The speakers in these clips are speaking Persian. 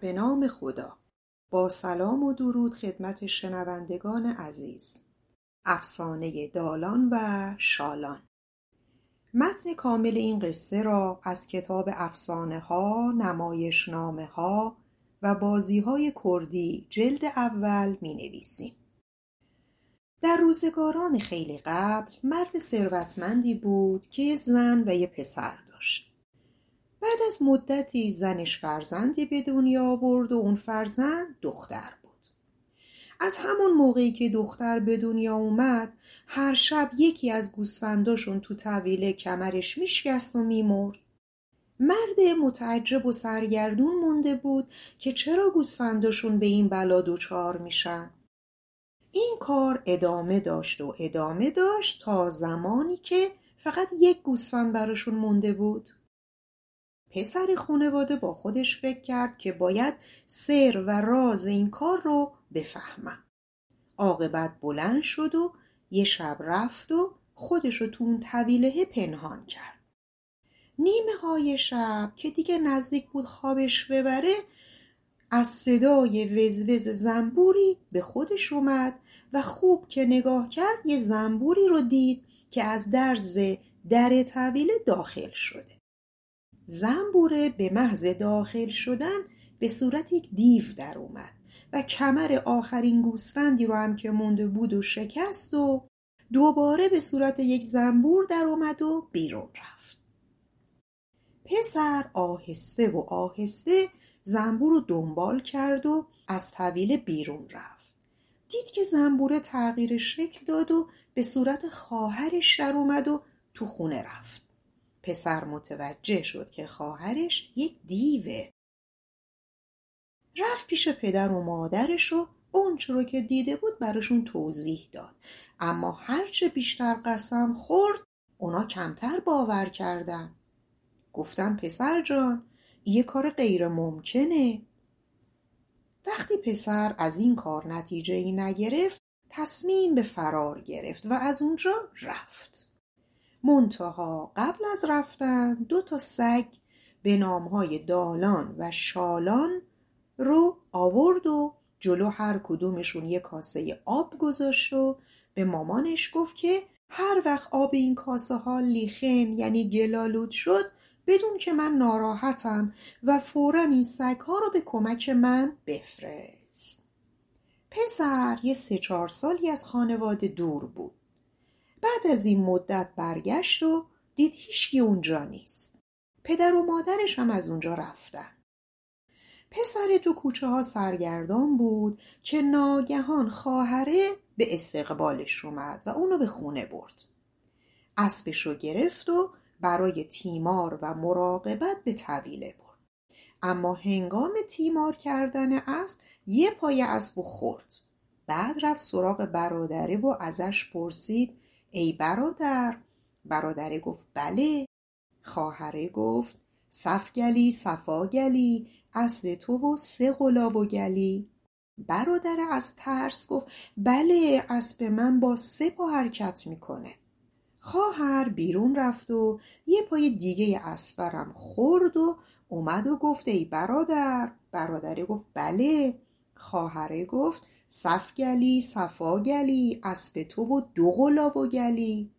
به نام خدا با سلام و درود خدمت شنوندگان عزیز افسانه دالان و شالان متن کامل این قصه را از کتاب افسانه ها نمایشنامه ها و بازی های کردی جلد اول می نویسیم. در روزگاران خیلی قبل مرد ثروتمندی بود که زن و یه پسر داشت. بعد از مدتی زنش فرزندی به دنیا آورد و اون فرزند دختر بود. از همون موقعی که دختر به دنیا اومد هر شب یکی از گوسفنداشون تو طویله کمرش میشکست و میمرد. مرد متعجب و سرگردون مونده بود که چرا گوسفنداشون به این بلا دچار میشن. این کار ادامه داشت و ادامه داشت تا زمانی که فقط یک گوسفند براشون مونده بود. پسر خونواده با خودش فکر کرد که باید سر و راز این کار رو بفهمم. عاقبت بلند شد و یه شب رفت و خودش رو تو اون طویله پنهان کرد. نیمه های شب که دیگه نزدیک بود خوابش ببره از صدای وزوز زنبوری به خودش اومد و خوب که نگاه کرد یه زنبوری رو دید که از درز در طویله داخل شده. زنبوره به محض داخل شدن به صورت یک دیو در اومد و کمر آخرین گوسفندی رو هم که مونده بود و شکست و دوباره به صورت یک زنبور در اومد و بیرون رفت. پسر آهسته و آهسته زنبور رو دنبال کرد و از طویله بیرون رفت. دید که زنبوره تغییر شکل داد و به صورت خواهرش در اومد و تو خونه رفت. پسر متوجه شد که خواهرش یک دیوه. رفت پیش پدر و مادرش و اونچه رو که دیده بود براشون توضیح داد. اما هرچه بیشتر قسم خورد اونا کمتر باور کردن. گفتم پسر جان یه کار غیر ممکنه. وقتی پسر از این کار نتیجه ای نگرفت تصمیم به فرار گرفت و از اونجا رفت. منتها قبل از رفتن دو تا سگ به نامهای دالان و شالان رو آورد و جلو هر کدومشون یه کاسه آب گذاشت و به مامانش گفت که هر وقت آب این کاسه ها لیخن یعنی گلالود شد بدون که من ناراحتم و فورا این سگ ها رو به کمک من بفرست. پسر یه سه چهار سالی از خانواده دور بود. بعد از این مدت برگشت و دید هیچکی اونجا نیست. پدر و مادرش هم از اونجا رفتن. پسر تو کوچه ها سرگردان بود که ناگهان خواهره به استقبالش اومد و اونو به خونه برد. اسبش رو گرفت و برای تیمار و مراقبت به طویله برد. اما هنگام تیمار کردن اسب یه پای اسب خورد. بعد رفت سراغ برادره و ازش پرسید ای برادر. برادره گفت بله. خواهره گفت صف گلی صفا گلی اسب تو و سه غلاب و گلی. برادر از ترس گفت بله اسب من با سه پا حرکت می‌کنه. خواهر بیرون رفت و یه پای دیگه اسبرم خورد و اومد و گفت ای برادر. برادره گفت بله. خواهره گفت صف گلی صفا گلی اسب تو و دو غلاب و گلی.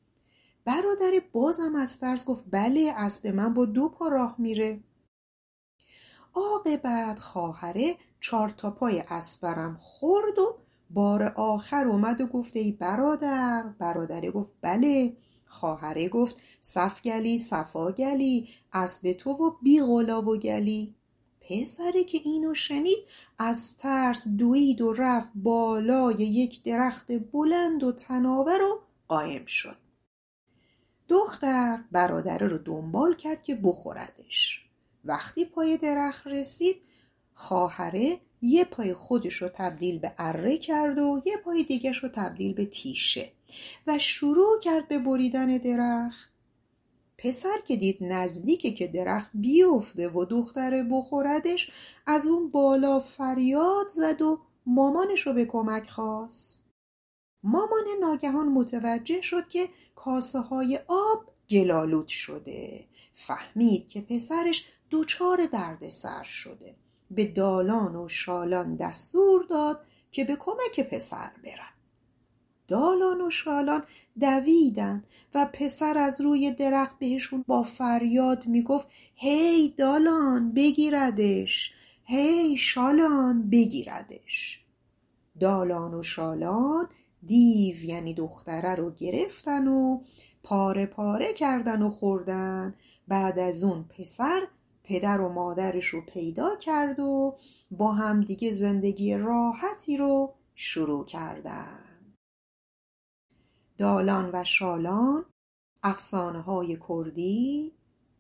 برادر بازم از ترس گفت بله اسب من با دو پا راه میره. عاقبت خواهره چهار تا پای اسبرم خورد و بار آخر اومد و گفت ای برادر. برادره گفت بله. خواهره گفت صف گلی صفا گلی اسب تو و بی غلاب و گلی. پسره که اینو شنید از ترس دوید و رفت بالای یک درخت بلند و تناور و قایم شد. دختر برادره رو دنبال کرد که بخوردش. وقتی پای درخت رسید خواهره یه پای خودش رو تبدیل به اره کرد و یه پای دیگش رو تبدیل به تیشه و شروع کرد به بریدن درخت. پسر که دید نزدیکه که درخت بیفته و دختره بخوردش از اون بالا فریاد زد و مامانش رو به کمک خواست. مامان ناگهان متوجه شد که کاسه های آب گلالود شده. فهمید که پسرش دچار دردسر شده. به دالان و شالان دستور داد که به کمک پسر برن. دالان و شالان دویدن و پسر از روی درخت بهشون با فریاد می‌گفت هی دالان بگیردش هی شالان بگیردش. دالان و شالان دیو یعنی دختره رو گرفتن و پاره پاره کردن و خوردن. بعد از اون پسر پدر و مادرش رو پیدا کرد و با هم دیگه زندگی راحتی رو شروع کردن. دالان و شالان افسانه های کردی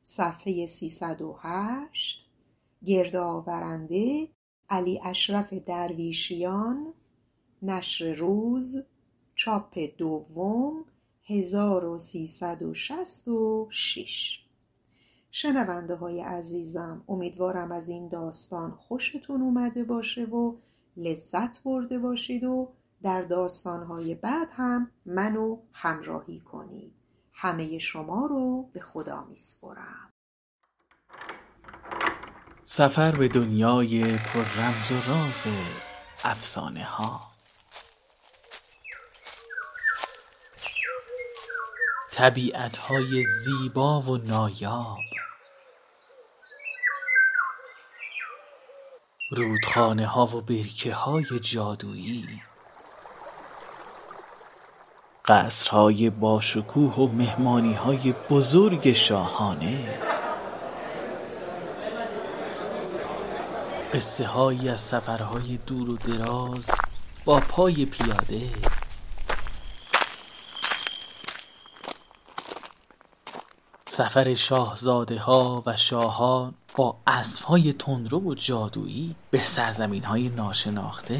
صفحه 308 گردآورنده علی اشرف درویشیان نشر روز چاپ دوم 1366 شنونده های عزیزم امیدوارم از این داستان خوشتون اومده باشه و لذت برده باشید و در داستانهای بعد هم منو همراهی کنید همه شما رو به خدا میسپرم سفر به دنیای پر رمز و راز افسانه ها. طبیعت های زیبا و نایاب. رودخانه ها و برکه های جادویی. قصرهای باشکوه و مهمانی های بزرگ شاهانه. قصه هایی از سفرهای دور و دراز با پای پیاده. سفر شاهزاده ها و شاهان با اسب های تندرو و جادویی به سرزمین های ناشناخته.